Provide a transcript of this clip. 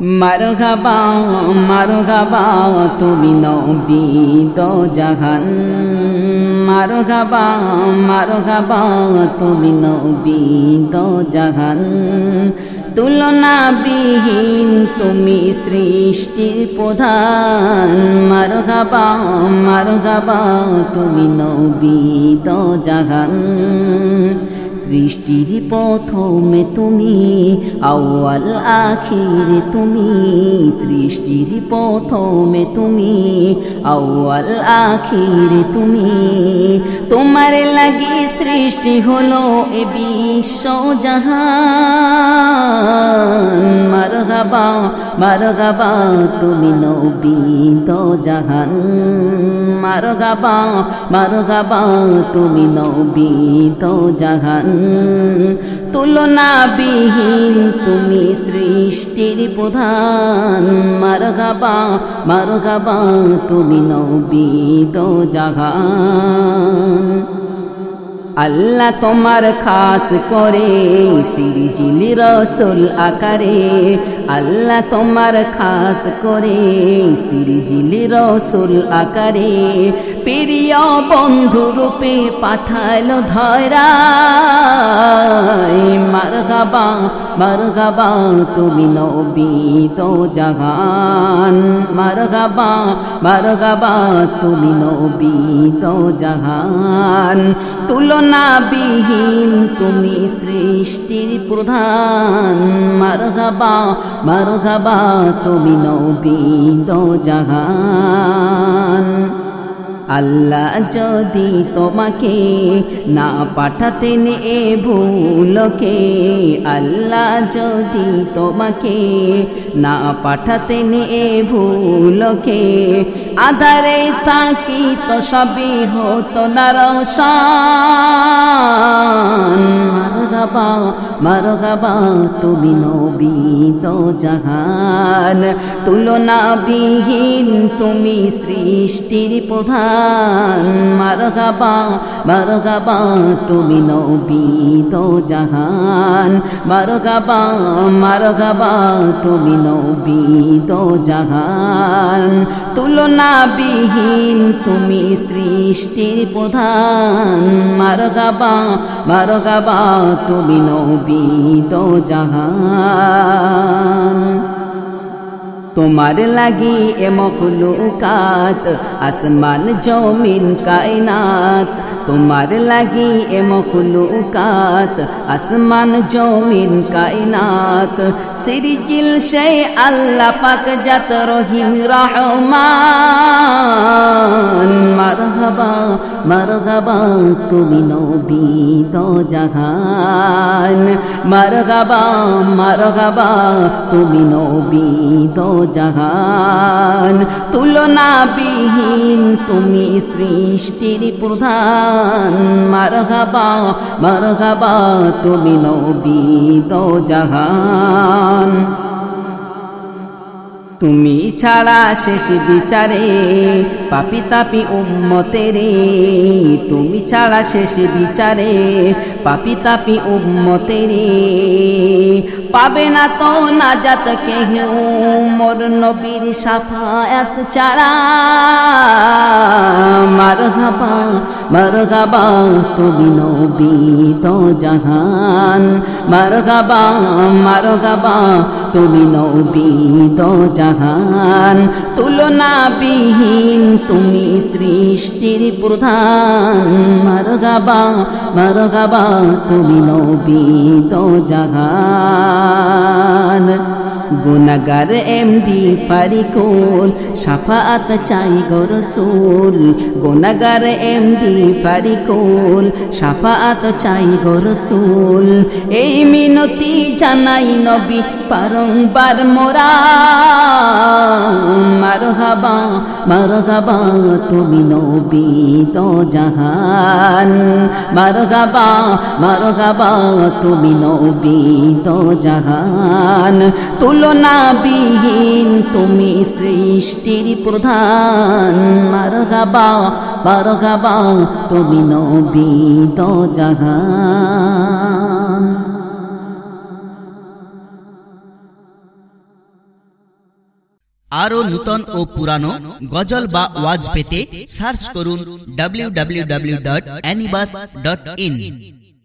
মারগাবা মারগাবা তুমি নবী দো জাহান। মারগাবা মারগাবা তুমি নবী দো জাহান। তুলনা বিহীন তুমি সৃষ্টির প্রধান। মারগাবা মারগাবা তুমি নবী দো জাহান। সৃষ্টির প্রথমে তুমি, আউয়াল আখির তুমি, সৃষ্টির প্রথমে তুমি, আউয়াল আখির তুমি। তোমার লাগি সৃষ্টি হলো এ বিশ্ব জাহান। মারগাবা মারগাবা তুমি নবী তো জাহান। মারগাবা মারগাবা তুমি নবী জাহান। তুলনা বিহীন তুমি সৃষ্টির প্রধান। মারগাবা মারগাবা তুমি নবী তো জাহান আল্লাহ তোমার খাস করে, সিরিজিল রসুল আকারে। আল্লাহ তোমার খাস করে, সিরিজিল রসুল আকারে। প্রিয় বন্ধু রূপে পাঠালো ধরা মারগাবা মারগাবা, তুমি নবী তো জাহান মারগাবা মারগাবা, তুমি নবী তো জাহান তুলনা বিহীন তুমি সৃষ্টির প্রধান। মারহাবা মারহাবা তুমি নবী দো জাহান। আল্লাহ যদি তোমাকে না পাঠাতেন এ ভুলকে, আল্লাহ যদি তোমাকে না পাঠাতেন এ ভুলকে আধারে তাকি তো সবই হতো না রসান মারগাবা মারগাবা, তুমি নবী তো জাহান। তুলনা বিহীন তুমি সৃষ্টির প্রধান। মারগাবা মারগাবা তুমি নবী তো জাহান। মারগাবা মারগাবা তুমি নবী তো জাহান। তুলনা বিহীন তুমি সৃষ্টির প্রধান। মারগাবা মারগাবা তুমি নবী তো জাহান। তোমার লাগি এ মখলুকাত, আসমান জমিন কায়নাত। তোমার লাগি এ মখলুকাত, আসমান জমিন কায়নাত। সিরিজিল সে আল্লাহ পাক জাত রহিম রহমান। মারহাবা তুমি নবী তো জাহান মারহাবা মারহাবা তুমি নবী তো জাহান তুলনা বিহীন তুমি সৃষ্টির প্রধান। মারহাবা মারহাবা তুমি নবী তো জাহান তুমি ছাড়া শেষ বিচারে পাপি তাপি উম্মতেরে। তুমি ছাড়া শেষ বিচারে পাপি তাপি উম্মতেরে। পাবে না তো না যাত কেহ। মোর নবীর সাফায়াত ছাড়া মারহাবা মারহাবা, তুমি নবী তো জাহান। মারহাবা মারহাবা, তুমি নবী তো জাহান। তুলনা বিহীন তুমি সৃষ্টির প্রধান। মারগাবা মারগাবা তুমি নবী তো জাহান। গুনাগার এমডি ফারিকুল সাফাত চাই গরসুল। গুনাগার এমডি ফারিকুল সাফাত চাই গরসুল। এই মিনতি জানাই নবী বারংবার মোরা। মারহাবা তুমি নবী তো জাহান। মারহাবা মারহাবা তুমি নবী তো জাহান। তুলনা বিহীন তুমি সৃষ্টির প্রধান। মারহাবা মারহাবা তুমি নবী তো জাহান। আরও নূতন ও পুরানো গজল বা ওয়াজ পেতে সার্চ করুন W W W dot অ্যানিবাস dot in